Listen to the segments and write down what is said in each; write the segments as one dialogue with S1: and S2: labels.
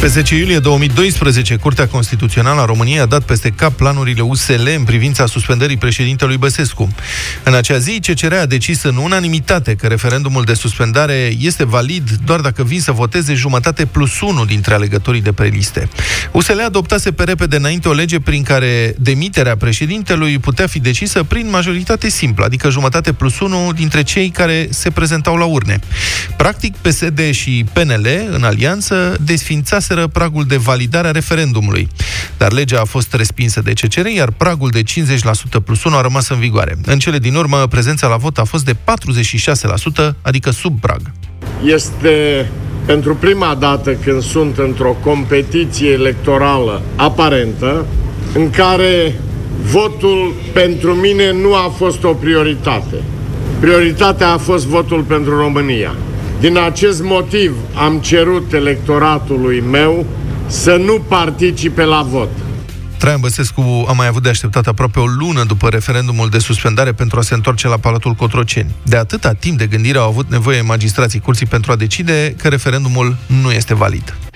S1: Pe 10 iulie 2012, Curtea Constituțională a României a dat peste cap planurile USL în privința suspendării președintelui Băsescu. În acea zi, CCR a decis în unanimitate că referendumul de suspendare este valid doar dacă vin să voteze jumătate plus unul dintre alegătorii de pe liste. USL adoptase pe repede înainte o lege prin care demiterea președintelui putea fi decisă prin majoritate simplă, adică jumătate plus unul dintre cei care se prezentau la urne. Practic, PSD și PNL, în alianță, desfințase depășiseră pragul de validare a referendumului. Dar legea a fost respinsă de CCR, iar pragul de 50% plus 1 a rămas în vigoare. În cele din urmă, prezența la vot a fost de 46%, adică sub prag.
S2: Este pentru prima dată când sunt într-o competiție electorală aparentă, în care votul pentru mine nu a fost o prioritate. Prioritatea a fost votul pentru România. Din acest motiv am cerut electoratului meu să nu participe la vot.
S1: Traian Băsescu a mai avut de așteptat aproape o lună după referendumul de suspendare pentru a se întoarce la Palatul Cotroceni. De atâta timp de gândire au avut nevoie magistrații curții pentru a decide că referendumul nu este valid.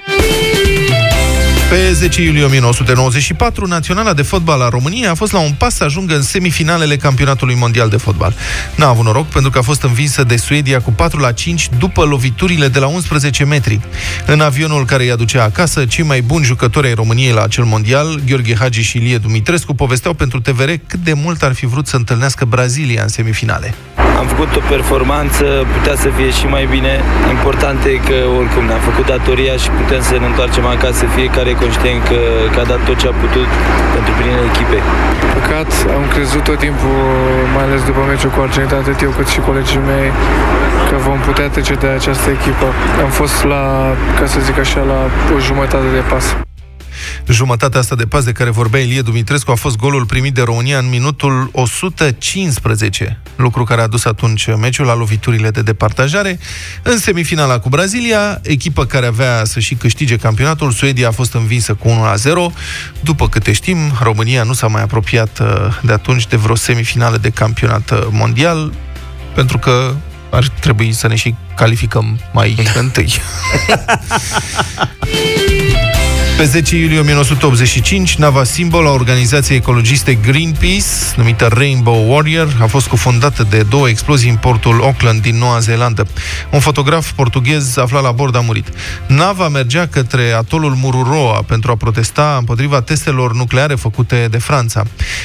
S1: Pe 10 iulie 1994, Naționala de Fotbal a României a fost la un pas să ajungă în semifinalele campionatului mondial de fotbal. N-a avut noroc pentru că a fost învinsă de Suedia cu 4 la 5 după loviturile de la 11 metri. În avionul care îi aducea acasă, cei mai buni jucători ai României la acel mondial, Gheorghe Hagi și Ilie Dumitrescu, povesteau pentru TVR cât de mult ar fi vrut să întâlnească Brazilia în semifinale.
S3: Am făcut o performanță, putea să fie și mai bine. Important e că oricum ne-am făcut datoria și putem să ne întoarcem acasă. Fiecare e conștient că, că a dat tot ce a putut pentru binele echipei.
S4: Păcat, am crezut tot timpul, mai ales după meciul cu Argentina, atât eu cât și colegii mei, că vom putea trece de această echipă. Am fost la, ca să zic așa, la o jumătate de pas.
S1: Jumătatea asta de pas de care vorbea Ilie Dumitrescu a fost golul primit de România în minutul 115, lucru care a dus atunci meciul la loviturile de departajare. În semifinala cu Brazilia, echipă care avea să și câștige campionatul, Suedia a fost învinsă cu 1-0. După câte știm, România nu s-a mai apropiat uh, de atunci de vreo semifinală de campionat uh, mondial, pentru că ar trebui să ne și calificăm mai întâi. Pe 10 iulie 1985, nava simbol a organizației ecologiste Greenpeace, numită Rainbow Warrior, a fost cufundată de două explozii în portul Auckland din Noua Zeelandă. Un fotograf portughez aflat la bord a murit. Nava mergea către atolul Mururoa pentru a protesta împotriva testelor nucleare făcute de Franța.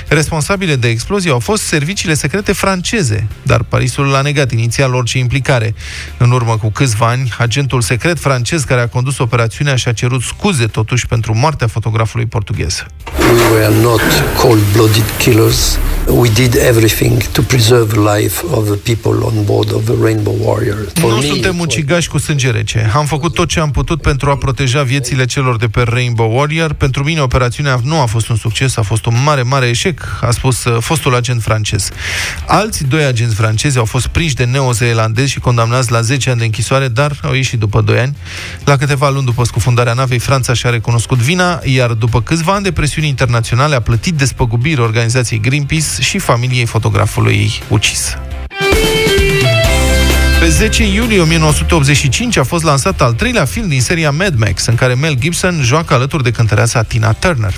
S1: Responsabile de explozie au fost serviciile secrete franceze, dar Parisul a negat inițial orice implicare. În urmă cu câțiva ani, agentul secret francez care a condus operațiunea și-a cerut scuze totuși pentru moartea fotografului portughez.
S5: We were not cold-blooded killers. We did everything to preserve life of the people on board of the Rainbow Warrior.
S1: For nu me, suntem ucigași cu sânge rece. Am făcut tot ce am putut pentru a proteja viețile celor de pe Rainbow Warrior. Pentru mine operațiunea nu a fost un succes, a fost un mare, mare eșec, a spus uh, fostul agent francez. Alți doi agenți francezi au fost prinși de neozeelandezi și condamnați la 10 ani de închisoare, dar au ieșit după 2 ani. La câteva luni după scufundarea navei, Franța și-a recunoscut vina, iar după câțiva ani de presiuni internaționale a plătit despăgubiri organizației Greenpeace și familiei fotografului ucis. Pe 10 iulie 1985 a fost lansat al treilea film din seria Mad Max, în care Mel Gibson joacă alături de cântăreața Tina Turner.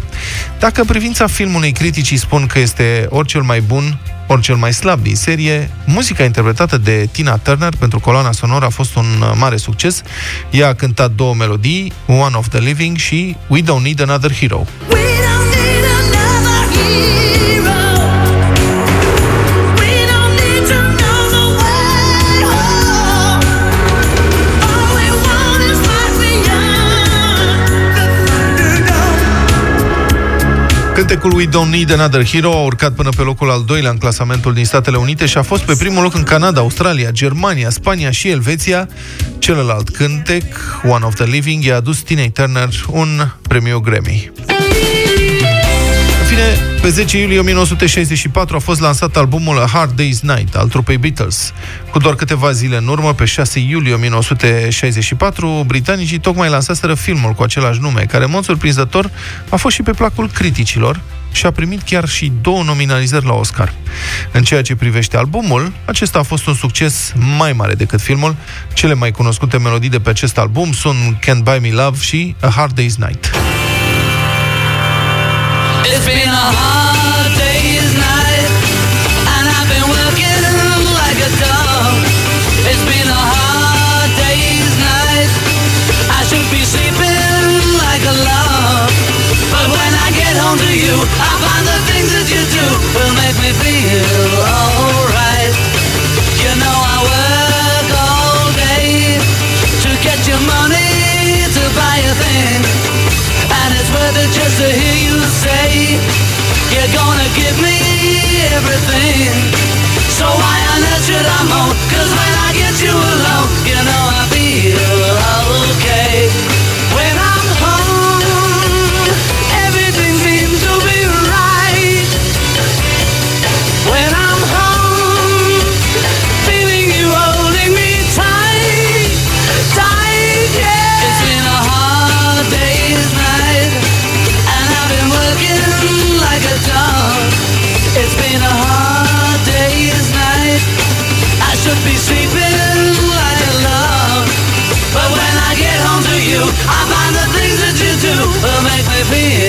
S1: Dacă privința filmului criticii spun că este ori cel mai bun, ori cel mai slab din serie, muzica interpretată de Tina Turner pentru coloana sonoră a fost un mare succes. Ea a cântat două melodii, One of the Living și We Don't Need Another Hero. We Cântecul We Don't Need Another Hero a urcat până pe locul al doilea în clasamentul din Statele Unite și a fost pe primul loc în Canada, Australia, Germania, Spania și Elveția. Celălalt cântec, One of the Living, i-a adus Tina Turner un premiu Grammy
S6: bine, pe 10 iulie 1964 a fost lansat albumul A Hard Day's Night al trupei Beatles. Cu doar câteva zile în urmă, pe 6 iulie 1964, britanicii tocmai lansaseră filmul cu același nume, care, în mod surprinzător, a fost și pe placul criticilor și a primit chiar și două nominalizări la Oscar. În ceea ce privește albumul, acesta a fost un succes mai mare decât filmul. Cele mai cunoscute melodii de pe acest album sunt Can't Buy Me Love și A Hard Day's Night. It's been a hard should be sleeping like a love. But when I get home to you, I find the things that you do will make me feel